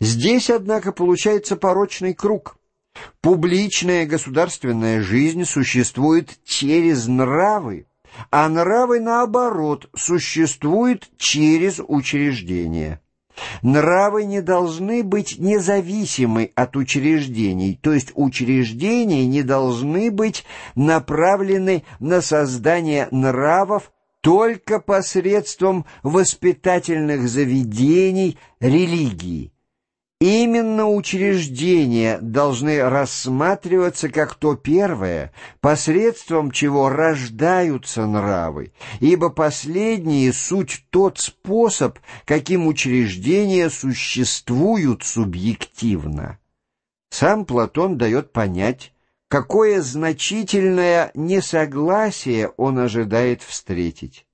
Здесь, однако, получается порочный круг. Публичная государственная жизнь существует через нравы, а нравы, наоборот, существуют через учреждения. Нравы не должны быть независимы от учреждений, то есть учреждения не должны быть направлены на создание нравов только посредством воспитательных заведений религии. Именно учреждения должны рассматриваться как то первое, посредством чего рождаются нравы, ибо последние — суть тот способ, каким учреждения существуют субъективно. Сам Платон дает понять, какое значительное несогласие он ожидает встретить.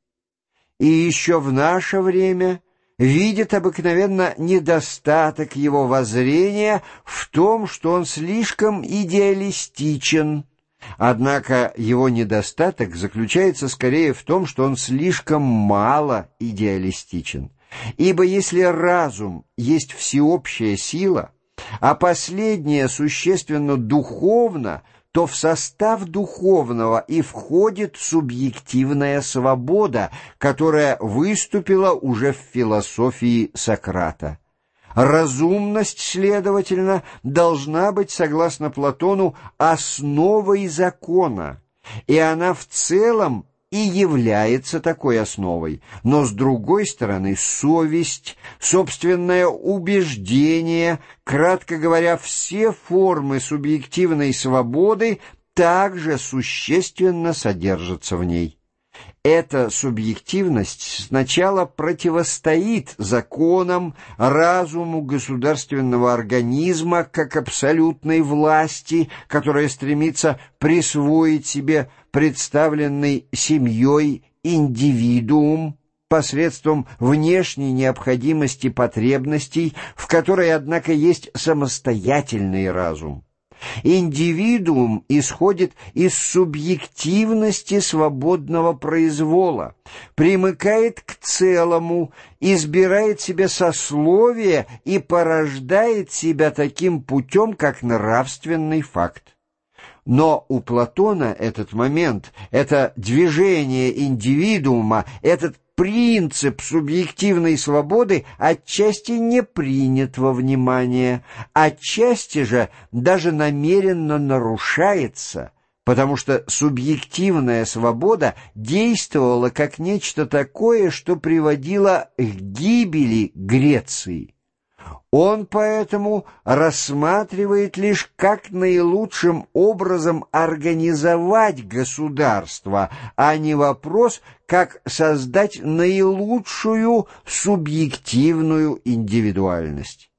И еще в наше время видит обыкновенно недостаток его воззрения в том, что он слишком идеалистичен, Однако его недостаток заключается скорее в том, что он слишком мало идеалистичен. Ибо если разум есть всеобщая сила, а последняя существенно духовна, то в состав духовного и входит субъективная свобода, которая выступила уже в философии Сократа. Разумность, следовательно, должна быть, согласно Платону, основой закона, и она в целом и является такой основой, но с другой стороны совесть, собственное убеждение, кратко говоря, все формы субъективной свободы также существенно содержатся в ней. Эта субъективность сначала противостоит законам, разуму государственного организма как абсолютной власти, которая стремится присвоить себе представленный семьей индивидуум посредством внешней необходимости потребностей, в которой, однако, есть самостоятельный разум. Индивидуум исходит из субъективности свободного произвола, примыкает к целому, избирает себе сословие и порождает себя таким путем, как нравственный факт. Но у Платона этот момент, это движение индивидуума, этот принцип субъективной свободы отчасти не принят во внимание, отчасти же даже намеренно нарушается, потому что субъективная свобода действовала как нечто такое, что приводило к гибели Греции. Он поэтому рассматривает лишь как наилучшим образом организовать государство, а не вопрос, как создать наилучшую субъективную индивидуальность.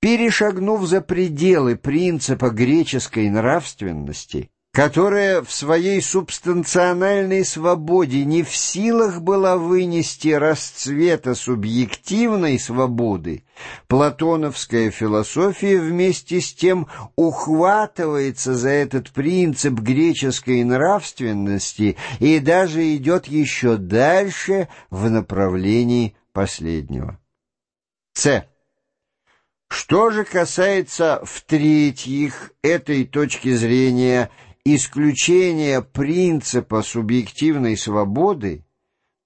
Перешагнув за пределы принципа греческой нравственности, которая в своей субстанциональной свободе не в силах была вынести расцвета субъективной свободы, платоновская философия вместе с тем ухватывается за этот принцип греческой нравственности и даже идет еще дальше в направлении последнего. С. Что же касается в-третьих этой точки зрения – исключение принципа субъективной свободы,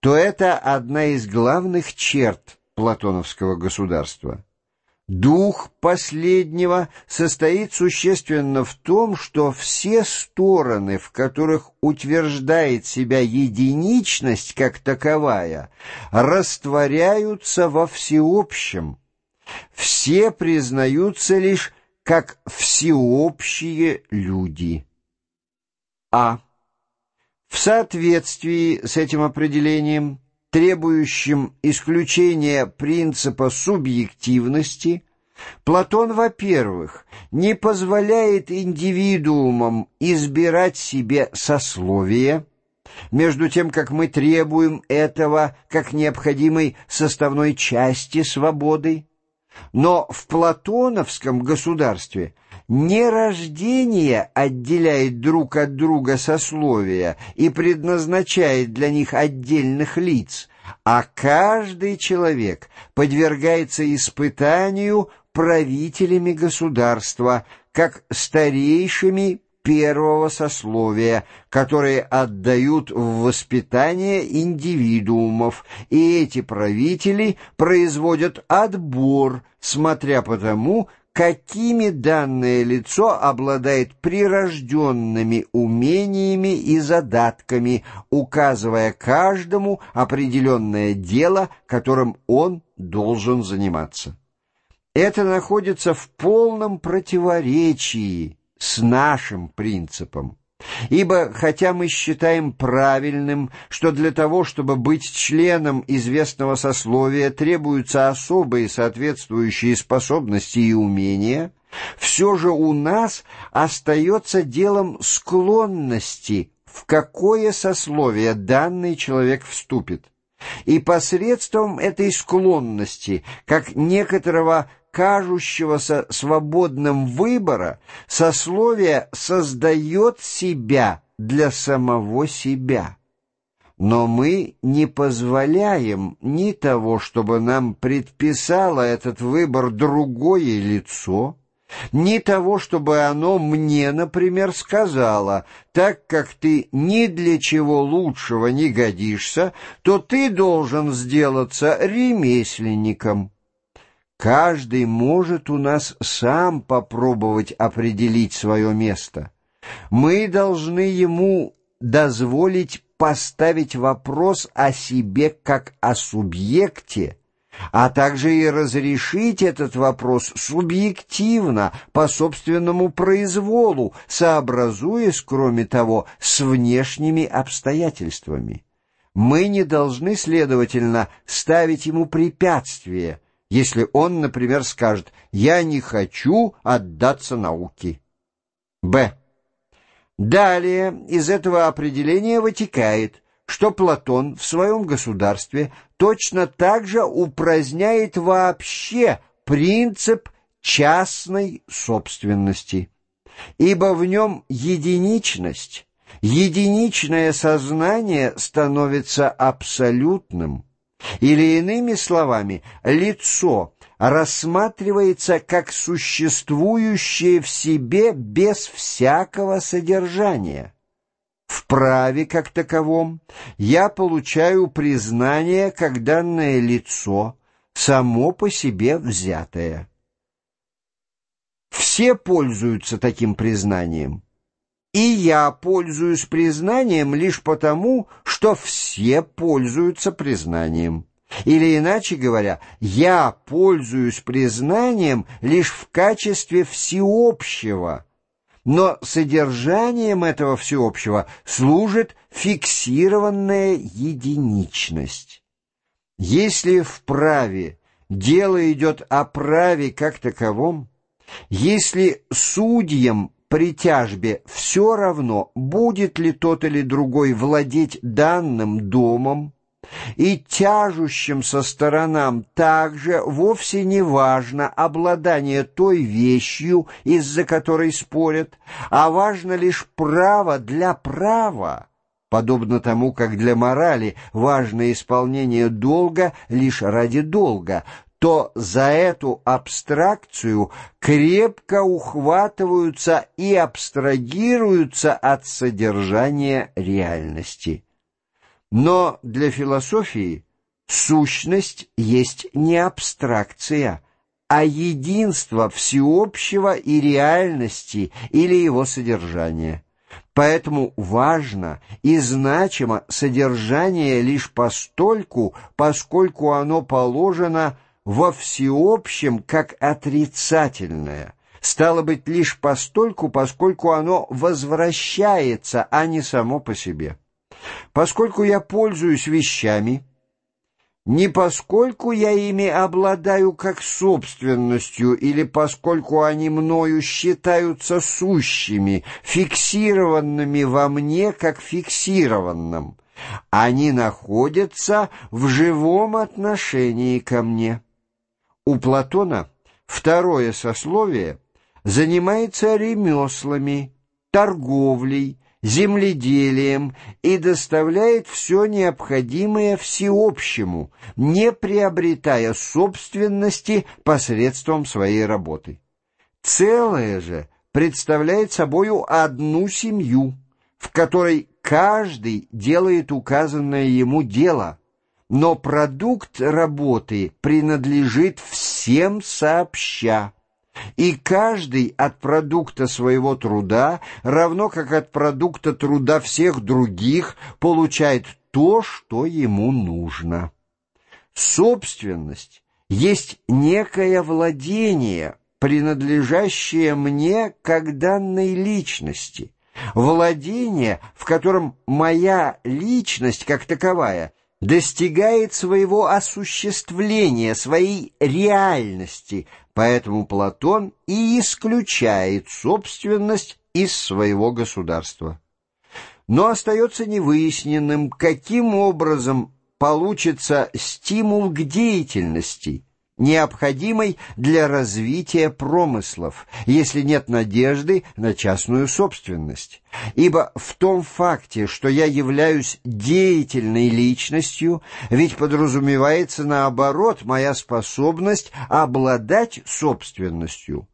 то это одна из главных черт платоновского государства. Дух последнего состоит существенно в том, что все стороны, в которых утверждает себя единичность как таковая, растворяются во всеобщем. Все признаются лишь как всеобщие люди. А. В соответствии с этим определением, требующим исключения принципа субъективности, Платон, во-первых, не позволяет индивидуумам избирать себе сословие, между тем, как мы требуем этого как необходимой составной части свободы. Но в платоновском государстве – не рождение отделяет друг от друга сословия и предназначает для них отдельных лиц, а каждый человек подвергается испытанию правителями государства, как старейшими первого сословия, которые отдают в воспитание индивидуумов, и эти правители производят отбор, смотря по тому, какими данное лицо обладает прирожденными умениями и задатками, указывая каждому определенное дело, которым он должен заниматься. Это находится в полном противоречии с нашим принципом. Ибо, хотя мы считаем правильным, что для того, чтобы быть членом известного сословия, требуются особые соответствующие способности и умения, все же у нас остается делом склонности, в какое сословие данный человек вступит. И посредством этой склонности, как некоторого кажущегося свободным выбора, сословие создает себя для самого себя. Но мы не позволяем ни того, чтобы нам предписало этот выбор другое лицо, ни того, чтобы оно мне, например, сказало, так как ты ни для чего лучшего не годишься, то ты должен сделаться ремесленником». Каждый может у нас сам попробовать определить свое место. Мы должны ему дозволить поставить вопрос о себе как о субъекте, а также и разрешить этот вопрос субъективно, по собственному произволу, сообразуясь, кроме того, с внешними обстоятельствами. Мы не должны, следовательно, ставить ему препятствия, если он, например, скажет «я не хочу отдаться науке». Б. Далее из этого определения вытекает, что Платон в своем государстве точно так же упраздняет вообще принцип частной собственности, ибо в нем единичность, единичное сознание становится абсолютным, или иными словами, лицо рассматривается как существующее в себе без всякого содержания. В праве как таковом я получаю признание как данное лицо, само по себе взятое. Все пользуются таким признанием. И я пользуюсь признанием лишь потому, что все пользуются признанием. Или иначе говоря, я пользуюсь признанием лишь в качестве всеобщего, но содержанием этого всеобщего служит фиксированная единичность. Если в праве дело идет о праве как таковом, если судьям при тяжбе все равно, будет ли тот или другой владеть данным домом, и тяжущим со сторонам также вовсе не важно обладание той вещью, из-за которой спорят, а важно лишь право для права, подобно тому, как для морали важно исполнение долга лишь ради долга, то за эту абстракцию крепко ухватываются и абстрагируются от содержания реальности. Но для философии сущность есть не абстракция, а единство всеобщего и реальности или его содержания. Поэтому важно и значимо содержание лишь постольку, поскольку оно положено во всеобщем как отрицательное, стало быть лишь постольку, поскольку оно возвращается, а не само по себе. Поскольку я пользуюсь вещами, не поскольку я ими обладаю как собственностью или поскольку они мною считаются сущими, фиксированными во мне как фиксированным, они находятся в живом отношении ко мне. У Платона второе сословие занимается ремеслами, торговлей, земледелием и доставляет все необходимое всеобщему, не приобретая собственности посредством своей работы. Целое же представляет собою одну семью, в которой каждый делает указанное ему дело, но продукт работы принадлежит всем сообща и каждый от продукта своего труда, равно как от продукта труда всех других, получает то, что ему нужно. Собственность есть некое владение, принадлежащее мне как данной личности, владение, в котором моя личность как таковая достигает своего осуществления, своей реальности, поэтому Платон и исключает собственность из своего государства. Но остается невыясненным, каким образом получится стимул к деятельности, необходимой для развития промыслов, если нет надежды на частную собственность. Ибо в том факте, что я являюсь деятельной личностью, ведь подразумевается наоборот моя способность обладать собственностью,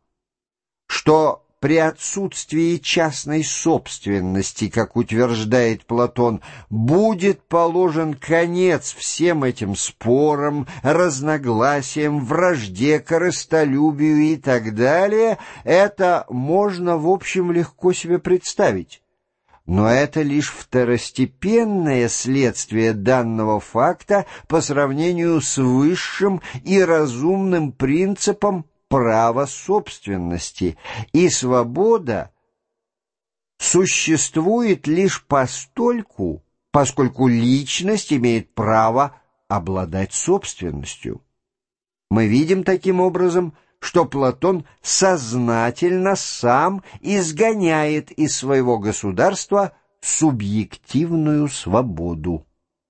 что при отсутствии частной собственности, как утверждает Платон, будет положен конец всем этим спорам, разногласиям, вражде, корыстолюбию и так далее, это можно, в общем, легко себе представить. Но это лишь второстепенное следствие данного факта по сравнению с высшим и разумным принципом право собственности, и свобода существует лишь постольку, поскольку личность имеет право обладать собственностью. Мы видим таким образом, что Платон сознательно сам изгоняет из своего государства субъективную свободу.